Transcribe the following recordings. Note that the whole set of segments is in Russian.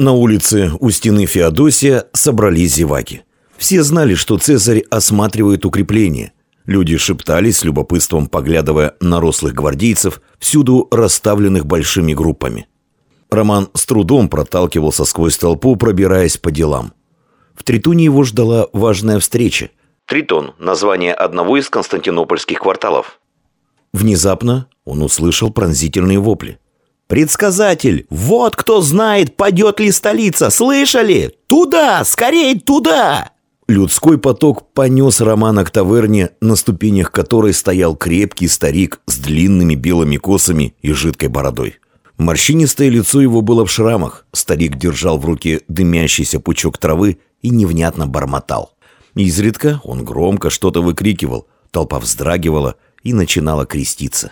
На улице у стены Феодосия собрались зеваки. Все знали, что Цезарь осматривает укрепления. Люди шептались с любопытством, поглядывая на рослых гвардейцев, всюду расставленных большими группами. Роман с трудом проталкивался сквозь толпу, пробираясь по делам. В Тритуне его ждала важная встреча. Тритон – название одного из константинопольских кварталов. Внезапно он услышал пронзительные вопли. «Предсказатель! Вот кто знает, падет ли столица! Слышали? Туда! Скорей туда!» Людской поток понес Романа к таверне, на ступенях которой стоял крепкий старик с длинными белыми косами и жидкой бородой. Морщинистое лицо его было в шрамах. Старик держал в руке дымящийся пучок травы и невнятно бормотал. Изредка он громко что-то выкрикивал, толпа вздрагивала и начинала креститься.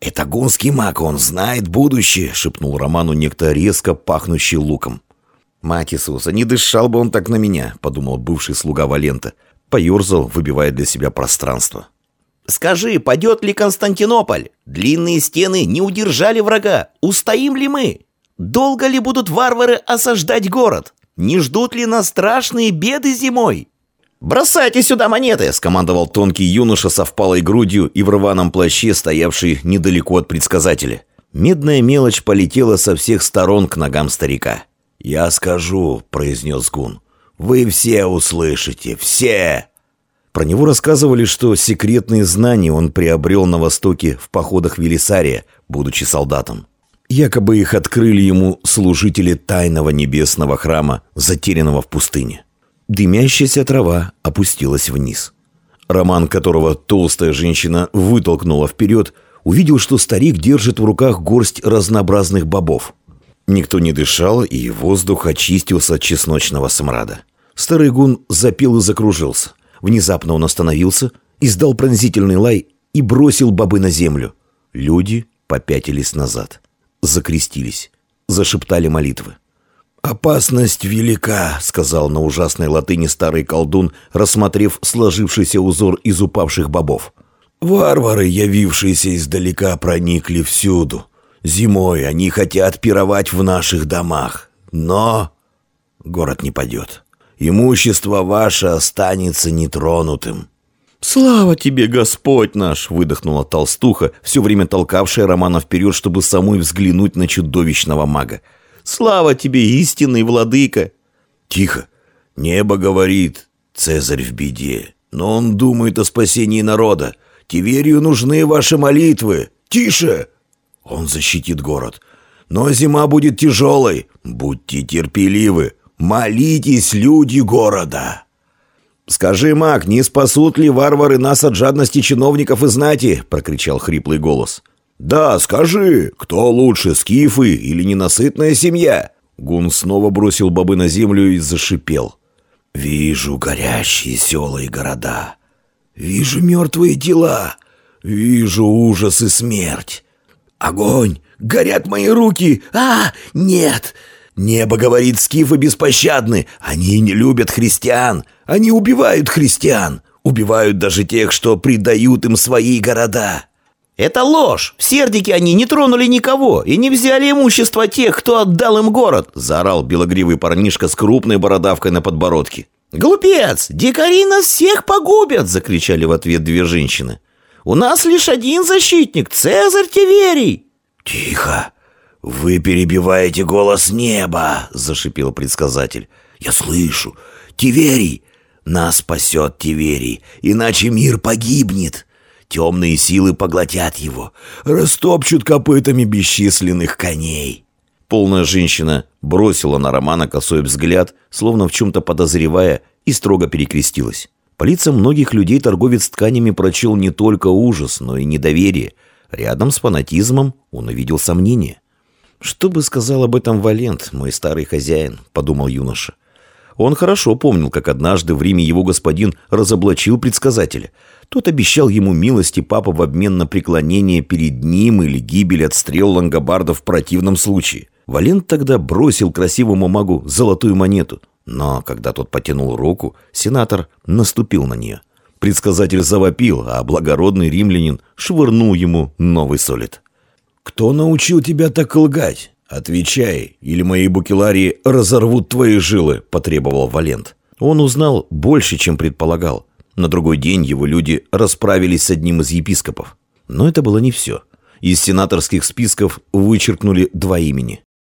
«Это гунский маг, он знает будущее», — шепнул Роману некто резко пахнущий луком. «Мать Иисуса, не дышал бы он так на меня», — подумал бывший слуга Валента. Поерзал, выбивая для себя пространство. Скажи, падет ли Константинополь? Длинные стены не удержали врага. Устоим ли мы? Долго ли будут варвары осаждать город? Не ждут ли нас страшные беды зимой? «Бросайте сюда монеты!» – скомандовал тонкий юноша со впалой грудью и в рваном плаще, стоявший недалеко от предсказателя. Медная мелочь полетела со всех сторон к ногам старика. «Я скажу», – произнес Гун. «Вы все услышите, все!» Про него рассказывали, что секретные знания он приобрел на Востоке в походах Велисария, будучи солдатом. Якобы их открыли ему служители тайного небесного храма, затерянного в пустыне. Дымящаяся трава опустилась вниз. Роман, которого толстая женщина вытолкнула вперед, увидел, что старик держит в руках горсть разнообразных бобов. Никто не дышал, и воздух очистился от чесночного смрада. Старый гун запел и закружился. Внезапно он остановился, издал пронзительный лай и бросил бобы на землю. Люди попятились назад, закрестились, зашептали молитвы. «Опасность велика», — сказал на ужасной латыни старый колдун, рассмотрев сложившийся узор из упавших бобов. «Варвары, явившиеся издалека, проникли всюду. Зимой они хотят пировать в наших домах. Но город не падет имущество ваше останется нетронутым». «Слава тебе, Господь наш!» — выдохнула толстуха, все время толкавшая Романа вперед, чтобы самой взглянуть на чудовищного мага. «Слава тебе, истинный владыка!» «Тихо! Небо говорит, Цезарь в беде, но он думает о спасении народа. Тиверию нужны ваши молитвы. Тише! Он защитит город. Но зима будет тяжелой. Будьте терпеливы. Молитесь, люди города!» «Скажи, маг, не спасут ли варвары нас от жадности чиновников и знати?» — прокричал хриплый голос. «Да, скажи, кто лучше, скифы или ненасытная семья?» Гун снова бросил бобы на землю и зашипел. «Вижу горящие села и города. Вижу мертвые тела. Вижу ужас и смерть. Огонь! Горят мои руки! А, нет! Небо говорит, скифы беспощадны. Они не любят христиан. Они убивают христиан. Убивают даже тех, что предают им свои города. Это ложь. В Сердике они не тронули никого и не взяли имущество тех, кто отдал им город, заорал белогривый парнишка с крупной бородавкой на подбородке. «Глупец! Дикари нас всех погубят!» — закричали в ответ две женщины. «У нас лишь один защитник — Цезарь Тиверий!» «Тихо! «Вы перебиваете голос неба!» — зашипел предсказатель. «Я слышу! Тиверий! Нас спасет Тиверий, иначе мир погибнет! Темные силы поглотят его, растопчут копытами бесчисленных коней!» Полная женщина бросила на Романа косой взгляд, словно в чем-то подозревая, и строго перекрестилась. По лицам многих людей торговец тканями прочел не только ужас, но и недоверие. Рядом с фанатизмом он увидел сомнение. «Что бы сказал об этом Валент, мой старый хозяин?» – подумал юноша. Он хорошо помнил, как однажды в Риме его господин разоблачил предсказателя. Тот обещал ему милости папа в обмен на преклонение перед ним или гибель от стрел лангобардов в противном случае. Валент тогда бросил красивому магу золотую монету. Но когда тот потянул руку, сенатор наступил на нее. Предсказатель завопил, а благородный римлянин швырнул ему новый солид. «Кто научил тебя так лгать? «Отвечай, или мои букеларии разорвут твои жилы», – потребовал Валент. Он узнал больше, чем предполагал. На другой день его люди расправились с одним из епископов. Но это было не все. Из сенаторских списков вычеркнули два имени.